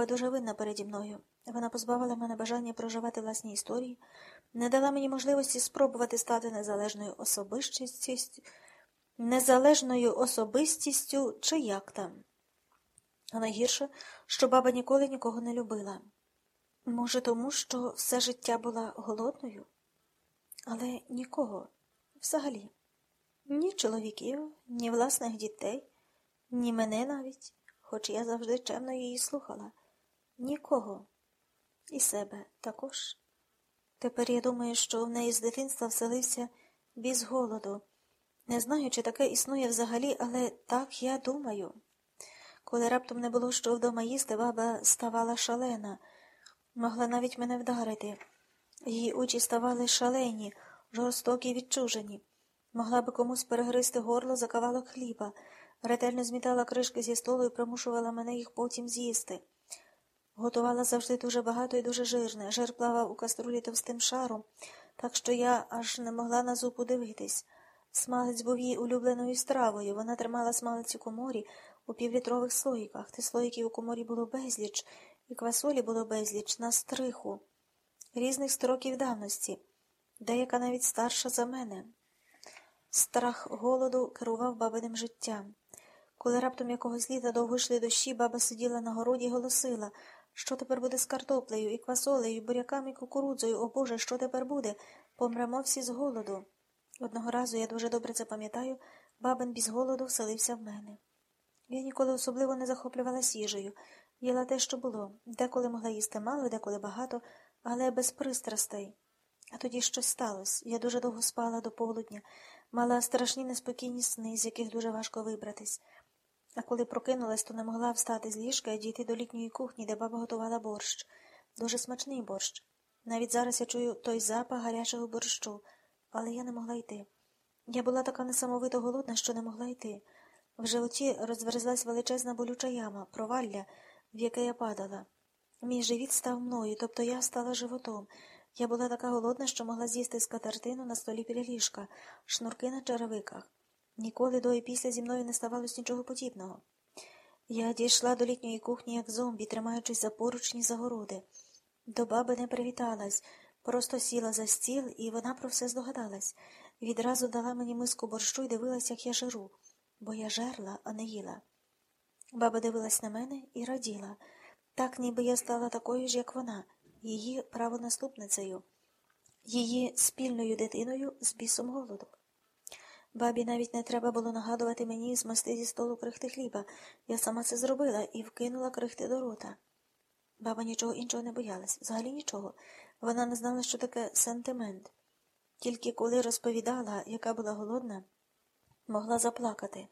Баба дуже винна переді мною. Вона позбавила мене бажання проживати власні історії, не дала мені можливості спробувати стати незалежною особистістю, незалежною особистістю чи як там. А найгірше, що баба ніколи нікого не любила. Може, тому що все життя була голодною, але нікого взагалі. Ні чоловіків, ні власних дітей, ні мене навіть, хоч я завжди чемно її слухала. Нікого. І себе також. Тепер я думаю, що в неї з дитинства вселився біз голоду. Не знаю, чи таке існує взагалі, але так я думаю. Коли раптом не було що вдома їсти, баба ставала шалена, могла навіть мене вдарити. Її очі ставали шалені, жорстокі відчужені. Могла би комусь перегризти горло за кавалок хліба, ретельно змітала кришки зі столу і примушувала мене їх потім з'їсти. Готувала завжди дуже багато і дуже жирне. Жир плавав у каструлі товстим шаром, так що я аж не могла на зупу дивитись. Смалець був її улюбленою стравою. Вона тримала смалець у коморі у півлітрових слоїках. Тих слоїків у коморі було безліч, і квасолі було безліч на стриху, різних строків давності, деяка навіть старша за мене. Страх голоду керував бабиним життям. Коли раптом якогось літа довго йшли дощі, баба сиділа на городі і голосила, що тепер буде з картоплею, і квасолею, буряками, і кукурудзою. О Боже, що тепер буде? Помремо всі з голоду. Одного разу, я дуже добре це пам'ятаю, бабин без голоду вселився в мене. Я ніколи особливо не захоплювалася їжею, їла те, що було, деколи могла їсти мало, деколи багато, але без пристрастей. А тоді щось сталося. Я дуже довго спала до полудня, мала страшні неспокійні сни, з яких дуже важко вибратись. А коли прокинулась, то не могла встати з ліжка і дійти до літньої кухні, де баба готувала борщ. Дуже смачний борщ. Навіть зараз я чую той запах гарячого борщу, але я не могла йти. Я була така несамовито голодна, що не могла йти. В животі розверзлась величезна болюча яма, провалля, в яке я падала. Мій живіт став мною, тобто я стала животом. Я була така голодна, що могла з'їсти скатертину на столі біля ліжка, шнурки на черевиках. Ніколи до і після зі мною не ставалось нічого подібного. Я дійшла до літньої кухні, як зомбі, тримаючись за поручні загороди. До баби не привіталась, просто сіла за стіл, і вона про все здогадалась. Відразу дала мені миску борщу і дивилась, як я жиру, бо я жерла, а не їла. Баба дивилась на мене і раділа, так ніби я стала такою ж, як вона, її правонаступницею, її спільною дитиною з бісом голоду. Бабі навіть не треба було нагадувати мені змести зі столу крихти хліба. Я сама це зробила і вкинула крихти до рота. Баба нічого іншого не боялась, взагалі нічого. Вона не знала, що таке сентимент. Тільки коли розповідала, яка була голодна, могла заплакати,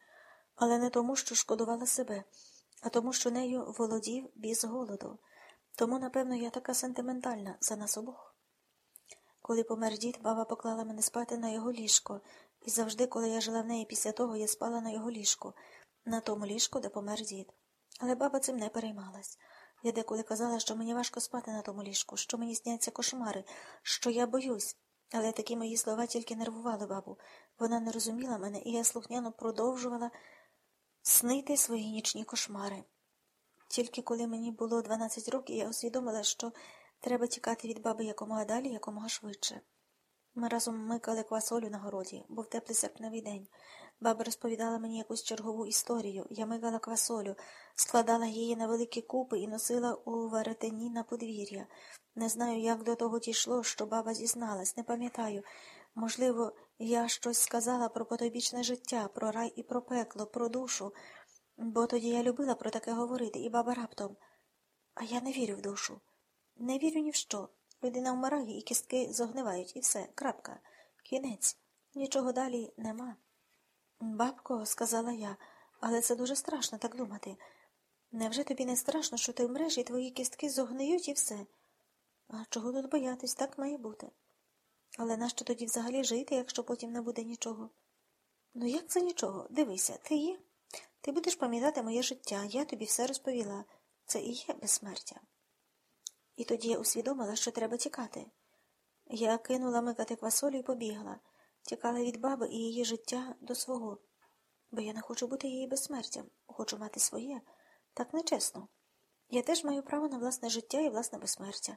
але не тому, що шкодувала себе, а тому, що нею володів біз голоду. Тому, напевно, я така сентиментальна за нас обох. Коли помер дід, баба поклала мене спати на його ліжко. І завжди, коли я жила в неї після того, я спала на його ліжку, на тому ліжку, де помер дід. Але баба цим не переймалась. Я деколи казала, що мені важко спати на тому ліжку, що мені сняться кошмари, що я боюсь. Але такі мої слова тільки нервували бабу. Вона не розуміла мене, і я слухняно продовжувала снити свої нічні кошмари. Тільки коли мені було 12 років, я усвідомила, що треба тікати від баби якомога далі, якомога швидше. Ми разом микали квасолю на городі, був теплий серпневий день. Баба розповідала мені якусь чергову історію. Я микала квасолю, складала її на великі купи і носила у веретені на подвір'я. Не знаю, як до того дійшло, що баба зізналась, не пам'ятаю. Можливо, я щось сказала про потойбічне життя, про рай і про пекло, про душу, бо тоді я любила про таке говорити, і баба раптом. А я не вірю в душу. Не вірю ні в що. Людина вмирає і кістки зогнивають, і все, крапка, кінець, нічого далі нема. Бабко, сказала я, але це дуже страшно так думати. Невже тобі не страшно, що ти вмреш і твої кістки зогниють і все? А чого тут боятись, так має бути. Але нащо тоді взагалі жити, якщо потім не буде нічого? Ну як це нічого? Дивися, ти є. Ти будеш пам'ятати моє життя, я тобі все розповіла. Це і є безсмертя. І тоді усвідомила, що треба тікати. Я кинула микати квасолю і побігла, тікала від баби і її життя до свого, бо я не хочу бути її безсмертям, хочу мати своє, так нечесно. Я теж маю право на власне життя і власне безсмертя.